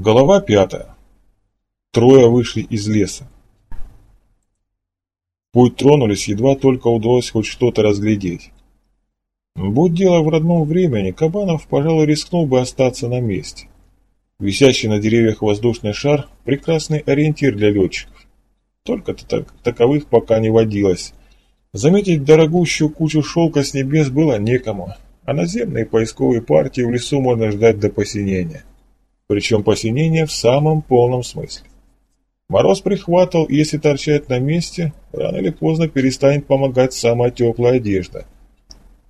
Голова пятая. Трое вышли из леса. Путь тронулись, едва только удалось хоть что-то разглядеть. Будь дело в родном времени, Кабанов, пожалуй, рискнул бы остаться на месте. Висящий на деревьях воздушный шар – прекрасный ориентир для летчиков. Только-то так, таковых пока не водилось. Заметить дорогущую кучу шелка с небес было некому, а наземные поисковые партии в лесу можно ждать до посинения. Причем посинения в самом полном смысле. Мороз прихватывал, если торчать на месте, рано или поздно перестанет помогать самая теплая одежда.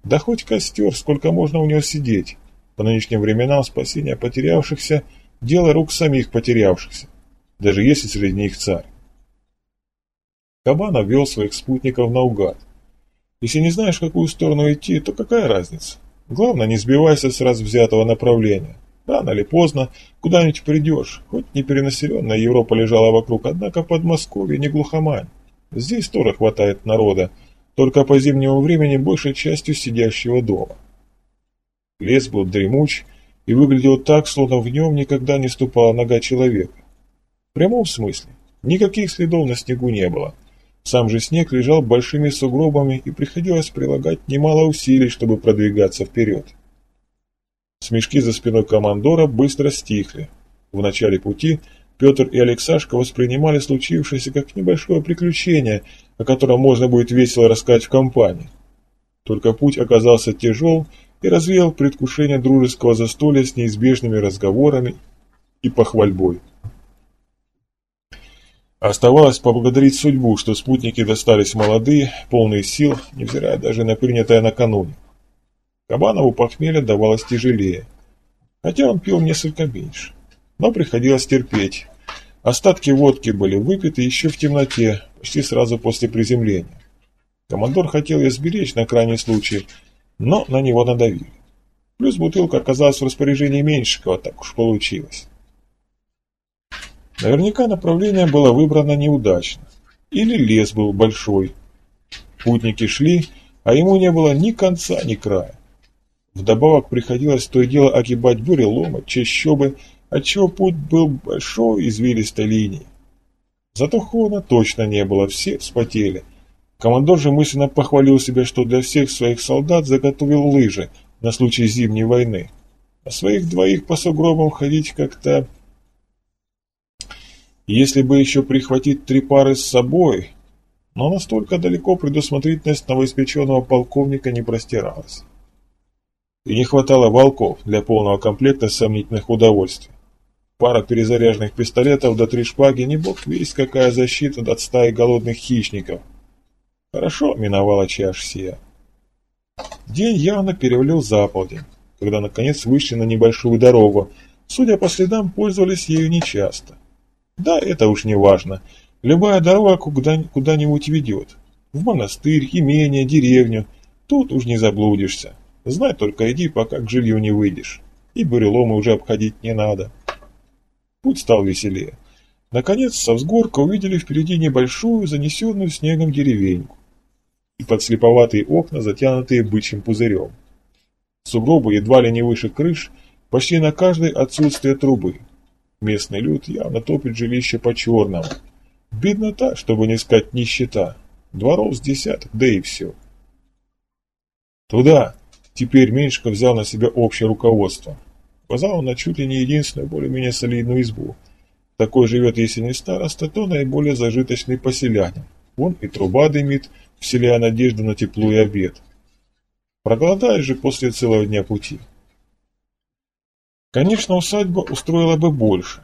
Да хоть костер, сколько можно у него сидеть. По нынешним временам спасение потерявшихся – дело рук самих потерявшихся, даже если среди них царь. Кабан вел своих спутников наугад. Если не знаешь, в какую сторону идти, то какая разница? Главное, не сбивайся с раз взятого направления. Рано или поздно куда-нибудь придешь. Хоть неперенаселенная Европа лежала вокруг, однако Подмосковье не глухомань. Здесь тоже хватает народа, только по зимнему времени большей частью сидящего дома. Лес был дремуч и выглядел так, словно в нем никогда не ступала нога человека. В прямом смысле, никаких следов на снегу не было. Сам же снег лежал большими сугробами и приходилось прилагать немало усилий, чтобы продвигаться вперед. Смешки за спиной командора быстро стихли. В начале пути Петр и Алексашка воспринимали случившееся как небольшое приключение, о котором можно будет весело рассказать в компании. Только путь оказался тяжел и развеял предвкушение дружеского застолья с неизбежными разговорами и похвальбой. Оставалось поблагодарить судьбу, что спутники достались молодые, полные сил, невзирая даже на принятое накануне. Кабанову похмелье давалось тяжелее, хотя он пил несколько меньше. Но приходилось терпеть. Остатки водки были выпиты еще в темноте, почти сразу после приземления. Командор хотел ее сберечь на крайний случай, но на него надавили. Плюс бутылка оказалась в распоряжении Меньшикова, так уж получилось. Наверняка направление было выбрано неудачно. Или лес был большой. Путники шли, а ему не было ни конца, ни края. Вдобавок приходилось то и дело огибать буреломы, чащобы, отчего путь был большой извилистой линией. Зато холодно точно не было, все вспотели. Командор же мысленно похвалил себя, что для всех своих солдат заготовил лыжи на случай зимней войны. А своих двоих по сугробам ходить как-то... Если бы еще прихватить три пары с собой... Но настолько далеко предусмотрительность новоиспеченного полковника не простиралась. И не хватало волков для полного комплекта сомнительных удовольствий. Пара перезаряженных пистолетов до три шпаги, не бог весь какая защита от стаи голодных хищников. Хорошо миновала чаш сия. День явно перевалил за полдень, когда наконец вышли на небольшую дорогу. Судя по следам, пользовались ею нечасто. Да, это уж не важно. Любая дорога куда-нибудь ведет. В монастырь, имение, деревню. Тут уж не заблудишься. Знай только иди, пока к жилью не выйдешь. И буреломы уже обходить не надо. Путь стал веселее. Наконец, со взгорка увидели впереди небольшую, занесенную снегом деревеньку. И подслеповатые окна, затянутые бычьим пузырем. Сугробы едва ли не выше крыш, почти на каждой отсутствие трубы. Местный люд явно топит жилище по-черному. Беднота, чтобы не сказать нищета. Дворов с десяток, да и все. «Туда!» Теперь Меньшиков взял на себя общее руководство. Указал он на чуть ли не единственную более-менее солидную избу. Такой живет, если не староста, то наиболее зажиточный поселянин. Он и труба дымит, вселяя надежду на тепло и обед. Проголодаешь же после целого дня пути. Конечно, усадьба устроила бы больше.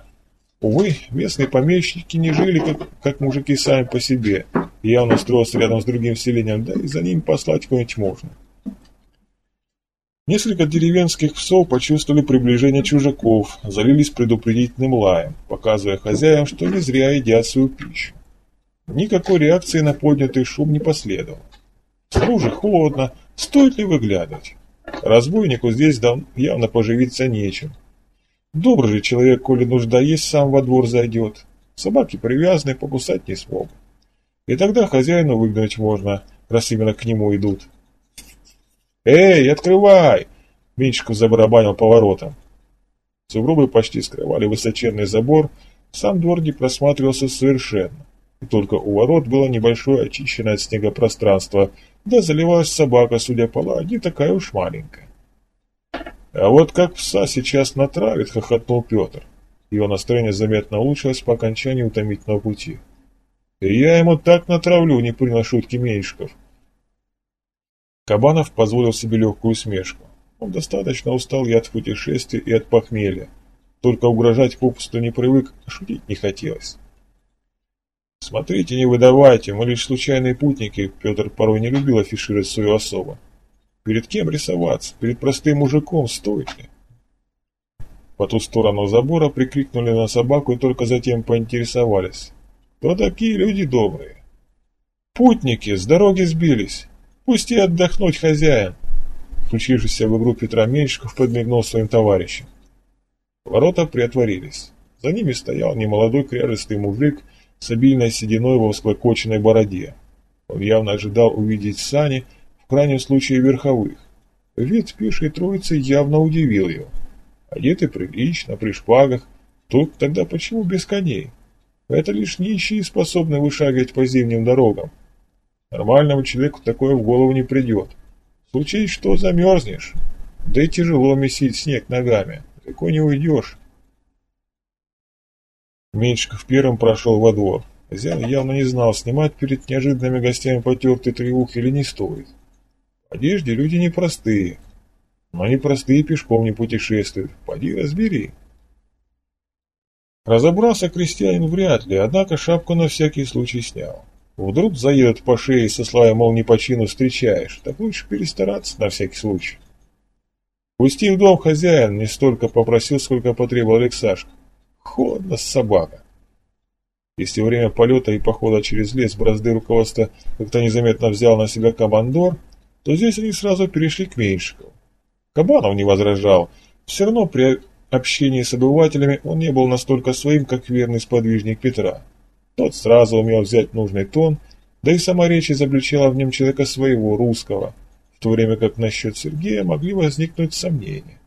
Увы, местные помещики не жили, как, как мужики сами по себе, явно строился рядом с другим селением, да и за ним послать кого-нибудь можно. Несколько деревенских псов почувствовали приближение чужаков, залились предупредительным лаем, показывая хозяям, что не зря едят свою пищу. Никакой реакции на поднятый шум не последовало. Снаружи холодно, стоит ли выглядывать? Разбойнику здесь явно поживиться нечем. Добрый же человек, коли нужда есть, сам во двор зайдет. Собаки привязаны, покусать не смогут. И тогда хозяину выгнать можно, раз именно к нему идут. «Эй, открывай!» Меньшиков забарабанил поворотом. Сугробы почти скрывали высоченный забор, сам двор не просматривался совершенно. И только у ворот было небольшое очищенное от снега пространство, да заливалась собака, судя по не такая уж маленькая. А вот как пса сейчас натравит, хохотнул Петр. Его настроение заметно улучшилось по окончании утомительного пути. Я ему так натравлю, не принял шутки Меньшиков. Кабанов позволил себе легкую усмешку. Он достаточно устал и от путешествий, и от похмелья. Только угрожать попусту не привык, а шутить не хотелось. «Смотрите, не выдавайте, мы лишь случайные путники», Петр порой не любил афишировать свою особу. «Перед кем рисоваться? Перед простым мужиком стойте». По ту сторону забора прикрикнули на собаку и только затем поинтересовались. «Кто такие люди добрые?» «Путники, с дороги сбились. Пусти отдохнуть хозяин!» Включившийся в игру Петра Меньшиков подмигнул своим товарищам. Ворота приотворились. За ними стоял немолодой кряжестый мужик с обильной сединой во всклокоченной бороде. Он явно ожидал увидеть сани, в крайнем случае верховых. Вид пешей троицы явно удивил его. Одеты прилично, при шпагах, только тогда почему без коней? Это лишь нищие способны вышагивать по зимним дорогам. Нормальному человеку такое в голову не придет. Случись что, замерзнешь. Да и тяжело месить снег ногами. Далеко не уйдешь. Меньшиков первым прошел во двор. Хозяин явно не знал, снимать перед неожиданными гостями потертый треух или не стоит. В одежде люди непростые. Но непростые пешком не путешествуют. Поди разбери. Разобрался крестьянин вряд ли, однако шапку на всякий случай снял. Вдруг заедут по шее со словами, мол, не по чину встречаешь, так лучше перестараться на всякий случай. Пусти в дом хозяин, не столько попросил, сколько потребовал Алексашка. Холодно, собака. Если во время полета и похода через лес бразды руководства как-то незаметно взял на себя командор, то здесь они сразу перешли к Меньшикову. Кабанов не возражал. Все равно при общении с обывателями он не был настолько своим, как верный сподвижник Петра. Тот сразу умел взять нужный тон, да и сама речь изобличала в нем человека своего, русского, в то время как насчет Сергея могли возникнуть сомнения.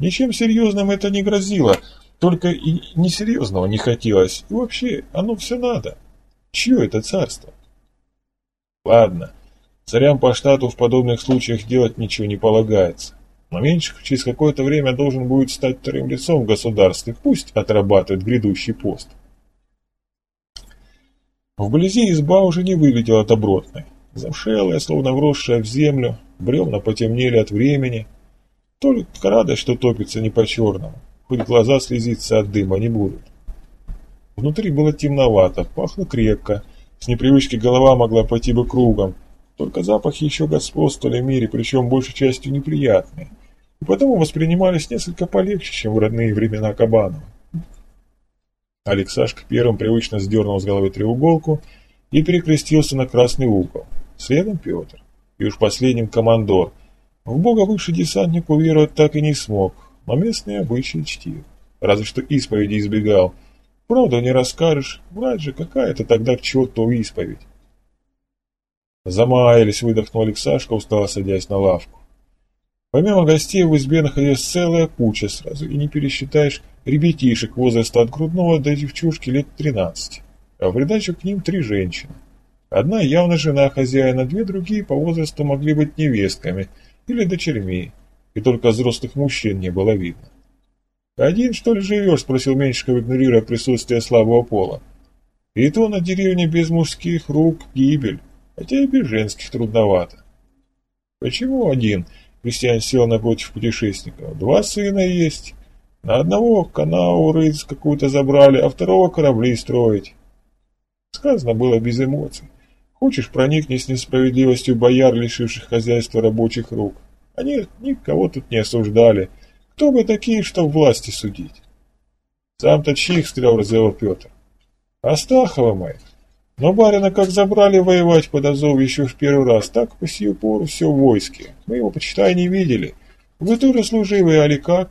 Ничем серьезным это не грозило, только и несерьезного не хотелось, и вообще оно все надо. Чье это царство? Ладно, царям по штату в подобных случаях делать ничего не полагается. Но Меньшиков через какое-то время должен будет стать вторым лицом в государстве, пусть отрабатывает грядущий пост. Вблизи изба уже не выглядела добротной. Замшелая, словно вросшая в землю, бревна потемнели от времени. Только радость, что топится не по-черному, хоть глаза слезиться от дыма не будут. Внутри было темновато, пахло крепко, с непривычки голова могла пойти бы кругом, только запахи еще господствовали в мире, причем большей частью неприятные, и потому воспринимались несколько полегче, чем в родные времена Кабанова. Алексашка первым привычно сдернул с головы треуголку и перекрестился на красный угол. Следом Петр. И уж последним командор. В бога выше десантник уверовать так и не смог, но местные обычаи чтил. Разве что исповеди избегал. Правду не расскажешь, врать же какая-то тогда к черту исповедь. Замаялись, выдохнул Алексашка, устало садясь на лавку. Помимо гостей в избе находилась целая куча сразу, и не пересчитаешь ребятишек возраста от грудного до девчушки лет 13, а в придачу к ним три женщины. Одна явно жена хозяина, две другие по возрасту могли быть невестками или дочерьми, и только взрослых мужчин не было видно. «Один, что ли, живешь?» – спросил Меньшиков, игнорируя присутствие слабого пола. «И то на деревне без мужских рук гибель, хотя и без женских трудновато». «Почему один?» – Крестьян сел напротив путешественника. «Два сына есть, на одного канаву рыть какую-то забрали, а второго корабли строить. Сказано было без эмоций. Хочешь, проникни с несправедливостью бояр, лишивших хозяйства рабочих рук. Они никого тут не осуждали. Кто бы такие, что власти судить? Сам-то чьих стрелял, развел Петр. Астахова моих. Но барина как забрали воевать под Азов еще в первый раз, так по сию пору все в войске. Мы его, почитай, не видели. Вы тоже служивые, али как?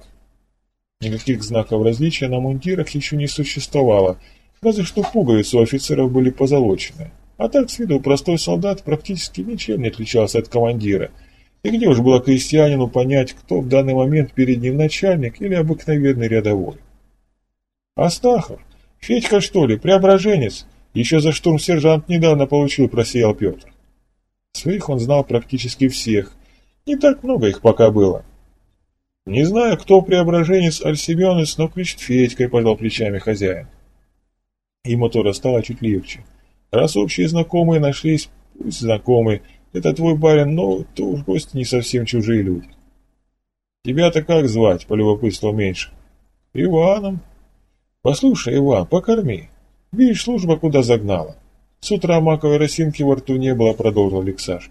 Никаких знаков различия на мундирах еще не существовало, разве что пуговицы у офицеров были позолочены. А так, с виду простой солдат практически ничем не отличался от командира, И где уж было крестьянину понять, кто в данный момент перед ним начальник или обыкновенный рядовой? Астахов, Федька что ли, преображенец, еще за штурм сержант недавно получил, просиял Петр. Своих он знал практически всех, не так много их пока было. Не знаю, кто преображенец Альсеменец, но кричит Федькой, пожал плечами хозяин. Ему тоже стало чуть легче. Раз общие знакомые нашлись, пусть знакомые, это твой барин, но то уж гости не совсем чужие люди. Тебя-то как звать, полюбопытствовал меньше? Иваном. Послушай, Иван, покорми. Видишь, служба куда загнала. С утра маковой росинки во рту не было, продолжил Алексаш.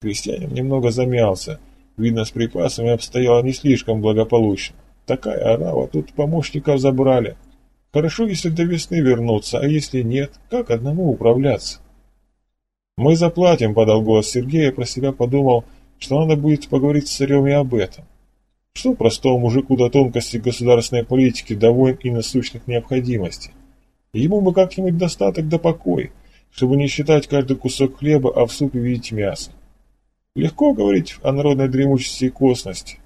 Крестьянин немного замялся. Видно, с припасами обстояло не слишком благополучно. Такая орава, тут помощников забрали. Хорошо, если до весны вернуться, а если нет, как одному управляться? Мы заплатим, подал голос Сергея, про себя подумал, что надо будет поговорить с царем и об этом. Что простому мужику до тонкости государственной политики, до войн и насущных необходимостей? Ему бы как-нибудь достаток да покой, чтобы не считать каждый кусок хлеба, а в супе видеть мясо. Легко говорить о народной дремучести и косности.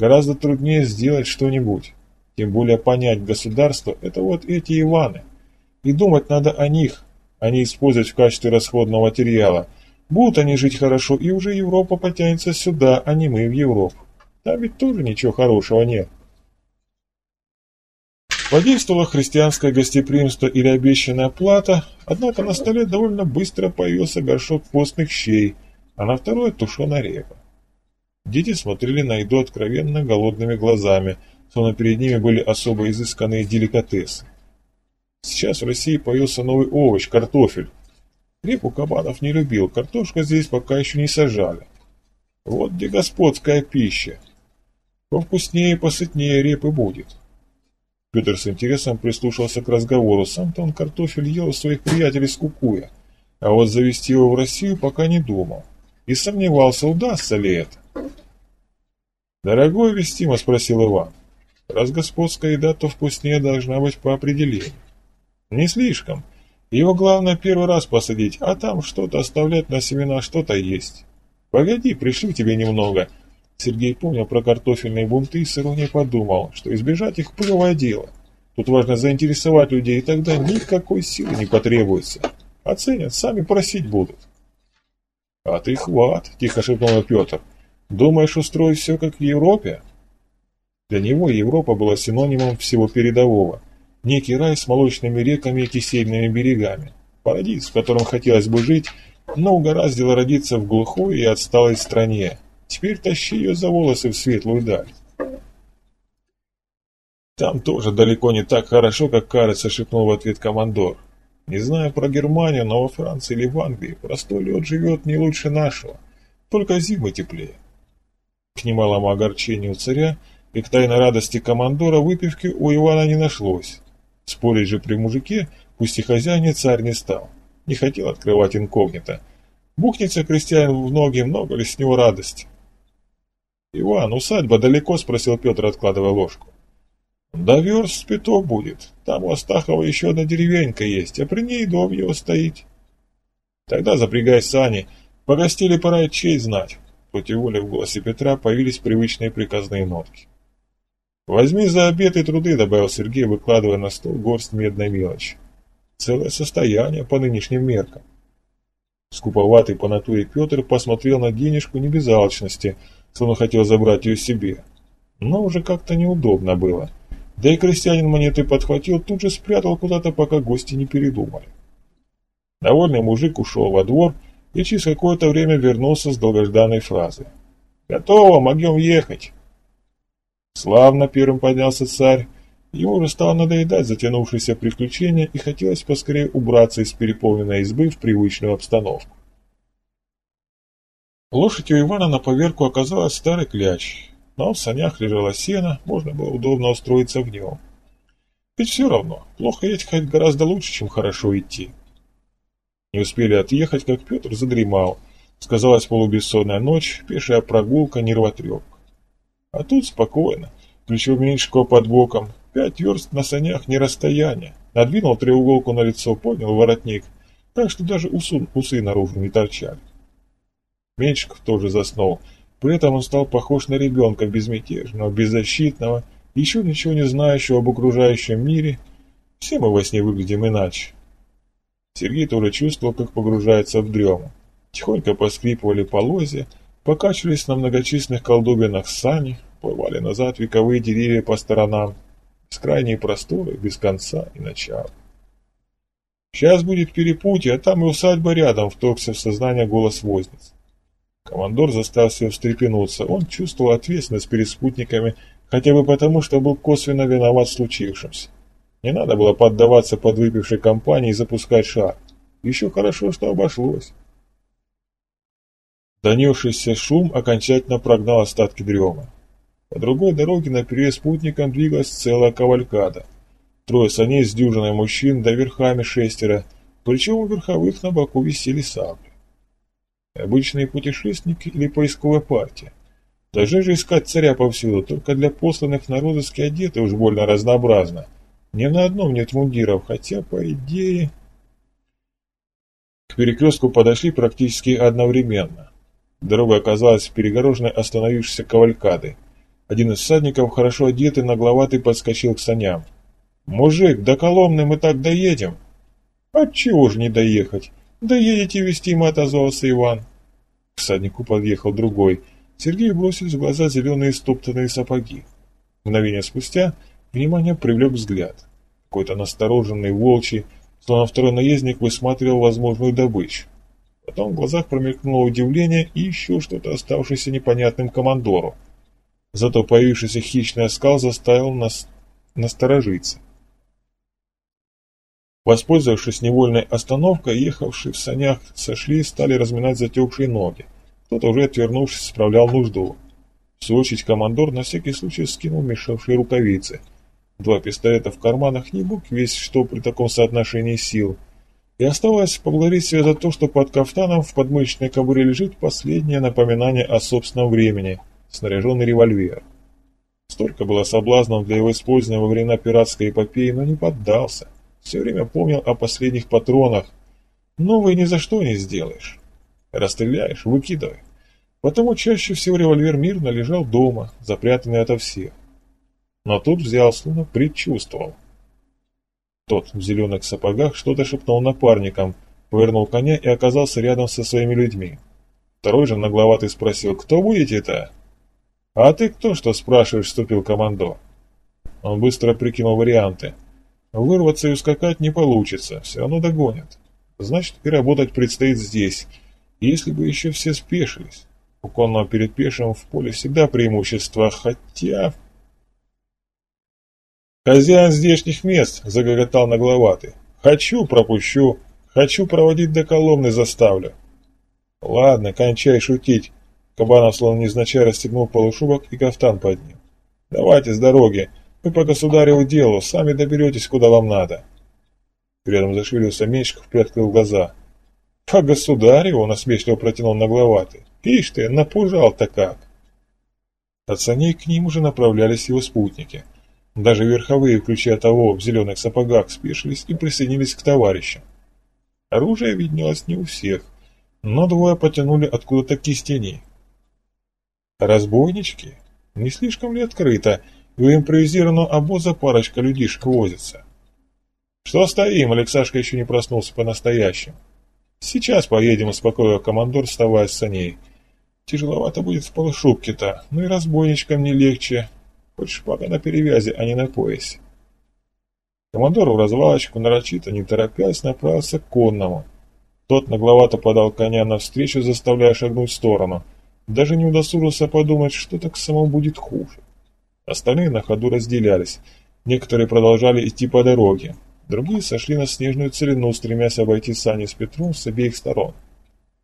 Гораздо труднее сделать что-нибудь. Тем более понять государство – это вот эти Иваны. И думать надо о них, а не использовать в качестве расходного материала. Будут они жить хорошо, и уже Европа потянется сюда, а не мы в Европу. Там ведь тоже ничего хорошего нет. Подействовало христианское гостеприимство или обещанная плата, однако на столе довольно быстро появился горшок постных щей – а на второе тушеная репа. Дети смотрели на еду откровенно голодными глазами, словно перед ними были особо изысканные деликатесы. Сейчас в России появился новый овощ – картофель. Репу Кабанов не любил, картошку здесь пока еще не сажали. Вот где господская пища. Повкуснее и посытнее репы будет. Петр с интересом прислушался к разговору. Сам-то он картофель ел у своих приятелей с Кукуя, а вот завести его в Россию пока не думал и сомневался, удастся ли это. «Дорогой Вестима?» – спросил Иван. «Раз господская еда, то вкуснее должна быть по определению». «Не слишком. Его главное первый раз посадить, а там что-то оставлять на семена, что-то есть. Погоди, пришлю тебе немного». Сергей помнил про картофельные бунты с иронией подумал, что избежать их – плевое дело. Тут важно заинтересовать людей, и тогда никакой силы не потребуется. Оценят, сами просить будут. «А ты хват!» – тихо шепнул Петр. «Думаешь устроить все как в Европе?» Для него Европа была синонимом всего передового. Некий рай с молочными реками и кисельными берегами. Парадиз, в котором хотелось бы жить, но угораздило родиться в глухой и отсталой стране. Теперь тащи ее за волосы в светлую даль. «Там тоже далеко не так хорошо, как кажется», — шепнул в ответ командор. Не знаю про Германию, но во Франции или в Англии простой лед живет не лучше нашего, только зимы теплее. К немалому огорчению царя и к тайной радости командора выпивки у Ивана не нашлось. Спорить же при мужике, пусть и хозяине, царь не стал. Не хотел открывать инкогнито. Бухнется крестьян в ноги, много ли с него радости. «Иван, усадьба далеко?» – спросил Петр, откладывая ложку. Да верст пяток будет. Там у Астахова еще одна деревенька есть, а при ней дом его стоит. Тогда запрягай сани. По гостили пора и честь знать. Против воли в голосе Петра появились привычные приказные нотки. «Возьми за обед и труды», — добавил Сергей, выкладывая на стол горсть медной мелочи. «Целое состояние по нынешним меркам». Скуповатый по натуре Петр посмотрел на денежку не без алчности, словно хотел забрать ее себе. Но уже как-то неудобно было. Да и крестьянин монеты подхватил, тут же спрятал куда-то, пока гости не передумали. Довольный мужик ушел во двор и через какое-то время вернулся с долгожданной фразой. «Готово, могем ехать!» Славно первым поднялся царь. Ему уже стало надоедать затянувшееся приключение и хотелось поскорее убраться из переполненной избы в привычную обстановку. Лошадь у Ивана на поверку оказалась старый кляч, но в санях лежало сено, можно было удобно устроиться в нем. Ведь все равно, плохо ехать гораздо лучше, чем хорошо идти. Не успели отъехать, как Петр задремал. Сказалась полубессонная ночь, пешая прогулка, нервотрепка. А тут спокойно, плечо Меньшикова под боком, пять верст на санях не расстояние. Надвинул треуголку на лицо, поднял воротник, так что даже усы, усы наружу не торчали. Меньшиков тоже заснул. При этом он стал похож на ребенка, безмятежного, беззащитного, еще ничего не знающего об окружающем мире. Все мы во сне выглядим иначе. Сергей тоже чувствовал, как погружается в дрему. Тихонько поскрипывали полозья, покачивались на многочисленных колдобинах сани, плывали назад вековые деревья по сторонам, бескрайние просторы, без конца и начала. «Сейчас будет перепутье, а там и усадьба рядом», — вторгся в сознание голос возниц. Командор заставил встрепенуться. Он чувствовал ответственность перед спутниками, хотя бы потому, что был косвенно виноват в случившемся. Не надо было поддаваться подвыпившей компании и запускать шар. Еще хорошо, что обошлось. Донесшийся шум окончательно прогнал остатки дрема. По другой дороге на переезд спутникам двигалась целая кавалькада. Трое саней с дюжиной мужчин, да верхами шестеро, причем у верховых на боку висели сабли. Обычные путешественники или поисковая партия. Должны же искать царя повсюду, только для посланных на розыски одеты уж больно разнообразно. Ни на одном нет мундиров, хотя, по идее... К перекрестку подошли практически одновременно. Дорога оказалась перегороженной остановившейся кавалькадой. Один из всадников, хорошо одетый, нагловатый, подскочил к саням. «Мужик, до Коломны мы так доедем!» «Отчего же не доехать? Доедете вести мы», — отозвался Иван. К всаднику подъехал другой. Сергей бросил в глаза зеленые стоптанные сапоги. Мгновение спустя внимание привлек взгляд. Какой-то настороженный, волчий, словно второй наездник высматривал возможную добычу. Потом в глазах промелькнуло удивление и еще что-то оставшееся непонятным командору. Зато появившийся хищный оскал заставил нас насторожиться. Воспользовавшись невольной остановкой, ехавшие в санях сошли и стали разминать затекшие ноги. Кто-то уже отвернувшись справлял нужду. В свою очередь командор на всякий случай скинул мешавшие рукавицы. Два пистолета в карманах не бук весь что при таком соотношении сил – и оставалось поблагодарить себя за то, что под кафтаном в подмышечной кобуре лежит последнее напоминание о собственном времени – снаряженный револьвер. Столько было соблазнов для его использования во времена пиратской эпопеи, но не поддался. Все время помнил о последних патронах. Новые ни за что не сделаешь. Расстреляешь – выкидывай. Потому чаще всего револьвер мирно лежал дома, запрятанный ото всех. Но тут взял, словно предчувствовал. Тот в зеленых сапогах что-то шепнул напарникам, повернул коня и оказался рядом со своими людьми. Второй же нагловатый спросил, кто будете-то? «А ты кто, что спрашиваешь?» – вступил командор. Он быстро прикинул варианты. Вырваться и ускакать не получится, все равно догонят. Значит, и работать предстоит здесь. Если бы еще все спешились. У конного перед пешим в поле всегда преимущество, хотя... «Хозяин здешних мест!» — загоготал нагловатый. «Хочу, пропущу. Хочу проводить до Коломны заставлю». «Ладно, кончай шутить». Кабанов словно незначай расстегнул полушубок и кафтан под ним. «Давайте с дороги. Вы по государеву делу, сами доберетесь, куда вам надо». Рядом зашевелился Меньшиков, приоткрыл глаза. «По государеву?» — насмешливо протянул нагловатый. «Ишь ты, напужал-то как!» От саней к ним уже направлялись его спутники. Даже верховые, включая того в зеленых сапогах, спешились и присоединились к товарищам. Оружие виднелось не у всех, но двое потянули откуда-то кистени. Разбойнички? Не слишком ли открыто? В импровизированном обоза парочка людишек возится. Что стоим? Алексашка еще не проснулся по-настоящему. Сейчас поедем, успокоил командор, вставая с саней. Тяжеловато будет в полушубке-то, ну и разбойничкам не легче. Хоть шпага на перевязи, а не на поясе. Командор в развалочку нарочито, не торопясь, направился к конному. Тот нагловато подал коня навстречу, заставляя шагнуть в сторону. Даже не удосужился подумать, что так самому будет хуже. Остальные на ходу разделялись. Некоторые продолжали идти по дороге. Другие сошли на снежную целину, стремясь обойти сани с Петром с обеих сторон.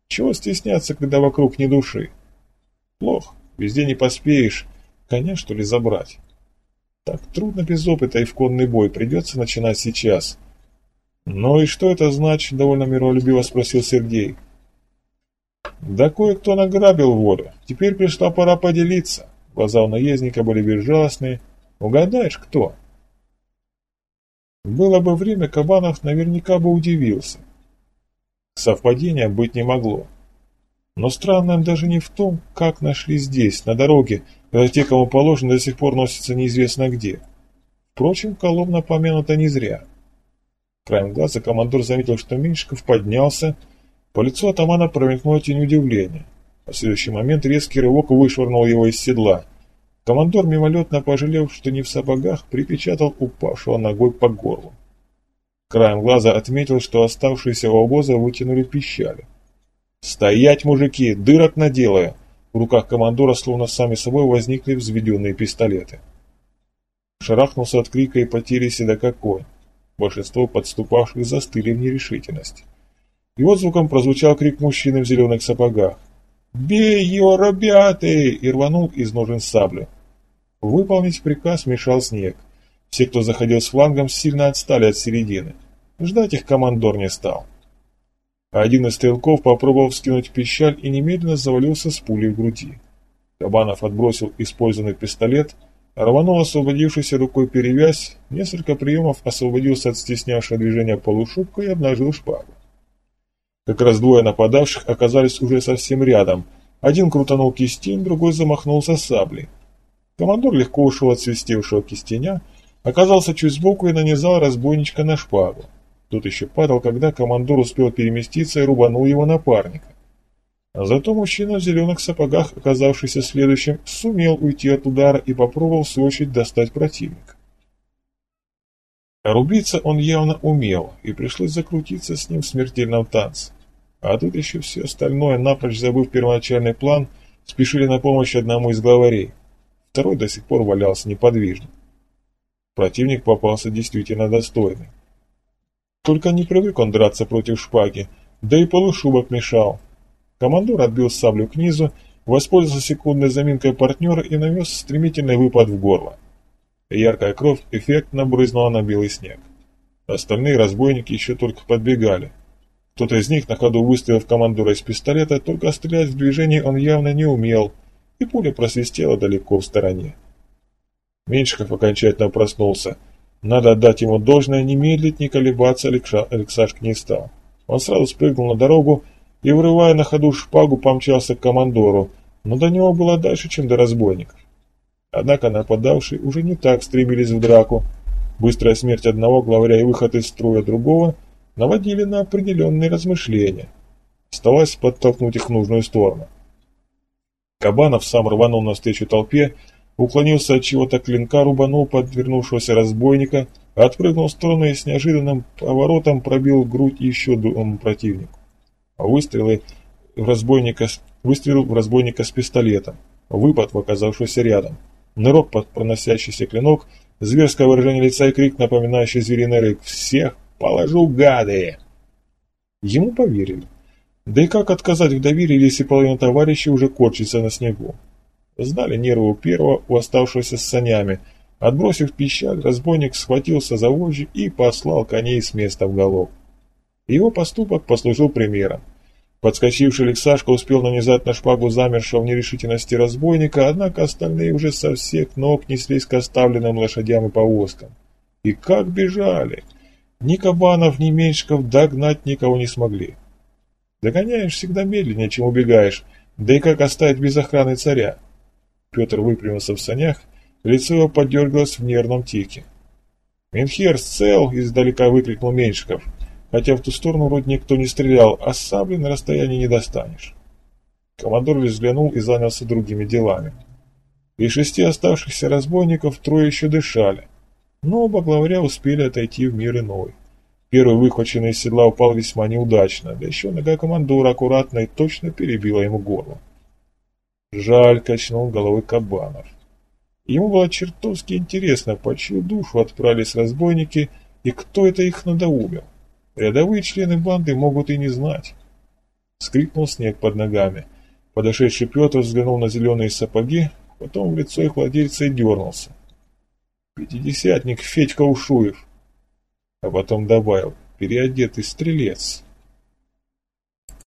Чего стесняться, когда вокруг ни души? Плохо, везде не поспеешь, Коня, что ли, забрать? Так трудно без опыта и в конный бой, придется начинать сейчас. «Ну и что это значит?» — довольно миролюбиво спросил Сергей. «Да кое-кто награбил воду. Теперь пришла пора поделиться». Глаза у наездника были безжалостные. «Угадаешь, кто?» Было бы время, Кабанов наверняка бы удивился. Совпадения быть не могло. Но странно даже не в том, как нашли здесь, на дороге, когда те, кому положено, до сих пор носятся неизвестно где. Впрочем, Коломна помянута не зря. Краем глаза командор заметил, что Меньшиков поднялся, по лицу атамана промелькнула тень удивления. В следующий момент резкий рывок вышвырнул его из седла. Командор, мимолетно пожалев, что не в сапогах, припечатал упавшего ногой по горлу. Краем глаза отметил, что оставшиеся у обоза вытянули пищали. «Стоять, мужики! Дырок наделаю!» В руках командора словно сами собой возникли взведенные пистолеты. Шарахнулся от крика и потери седока конь. Большинство подступавших застыли в нерешительности. И вот звуком прозвучал крик мужчины в зеленых сапогах. «Бей его, ребята!» и рванул из ножен саблю. Выполнить приказ мешал снег. Все, кто заходил с флангом, сильно отстали от середины. Ждать их командор не стал. Один из стрелков попробовал вскинуть пищаль и немедленно завалился с пулей в груди. Кабанов отбросил использованный пистолет, рванул освободившейся рукой перевязь, несколько приемов освободился от стеснявшего движения полушубка и обнажил шпагу. Как раз двое нападавших оказались уже совсем рядом. Один крутанул кистень, другой замахнулся саблей. Командор легко ушел от свистевшего кистеня, оказался чуть сбоку и нанизал разбойничка на шпагу. Тот еще падал, когда командор успел переместиться и рубанул его напарника. А зато мужчина в зеленых сапогах, оказавшийся следующим, сумел уйти от удара и попробовал в свою очередь достать противника. Рубиться он явно умел, и пришлось закрутиться с ним в смертельном танце. А тут еще все остальное, напрочь забыв первоначальный план, спешили на помощь одному из главарей. Второй до сих пор валялся неподвижно. Противник попался действительно достойный. Только не привык он драться против шпаги, да и полушубок мешал. Командор отбил саблю к низу, воспользовался секундной заминкой партнера и нанес стремительный выпад в горло. Яркая кровь эффектно брызнула на белый снег. Остальные разбойники еще только подбегали. Кто-то из них на ходу выстрелил в командора из пистолета, только стрелять в движении он явно не умел, и пуля просвистела далеко в стороне. Меньшиков окончательно проснулся – надо отдать ему должное, не медлить, не колебаться Алекша, Алексашка не стал. Он сразу спрыгнул на дорогу и, вырывая на ходу шпагу, помчался к командору, но до него было дальше, чем до разбойников. Однако нападавшие уже не так стремились в драку. Быстрая смерть одного главаря и выход из строя другого наводили на определенные размышления. Оставалось подтолкнуть их в нужную сторону. Кабанов сам рванул навстречу толпе, уклонился от чего-то клинка, рубанул подвернувшегося разбойника, отпрыгнул в сторону и с неожиданным поворотом пробил грудь еще другому противнику. А выстрелы в разбойника, выстрел в разбойника с пистолетом, выпад в оказавшийся рядом, нырок проносящийся клинок, зверское выражение лица и крик, напоминающий звериный рык «Всех положу, гады!» Ему поверили. Да и как отказать в доверии, если половина товарищей уже корчится на снегу? Знали нервы у первого, у оставшегося с санями. Отбросив пищаль, разбойник схватился за вожжи и послал коней с места в голов. Его поступок послужил примером. Подскочивший Алексашка успел нанизать на шпагу замершего в нерешительности разбойника, однако остальные уже со всех ног неслись к оставленным лошадям и повозкам. И как бежали! Ни Кабанов, ни Меньшиков догнать никого не смогли. Догоняешь всегда медленнее, чем убегаешь, да и как оставить без охраны царя? Петр выпрямился в санях, лицо его подергалось в нервном тике. «Минхерс цел!» — издалека выкрикнул Меньшиков, хотя в ту сторону вроде никто не стрелял, а сабли на расстоянии не достанешь. Командор лишь взглянул и занялся другими делами. И шести оставшихся разбойников трое еще дышали, но оба главаря успели отойти в мир иной. Первый выхваченный из седла упал весьма неудачно, да еще нога командора аккуратно и точно перебила ему горло. Жаль, качнул головой Кабанов. Ему было чертовски интересно, по чью душу отправились разбойники и кто это их надоумил. Рядовые члены банды могут и не знать. Скрипнул снег под ногами. Подошедший Петр взглянул на зеленые сапоги, потом в лицо их владельца и дернулся. «Пятидесятник Федька Ушуев!» А потом добавил «переодетый стрелец».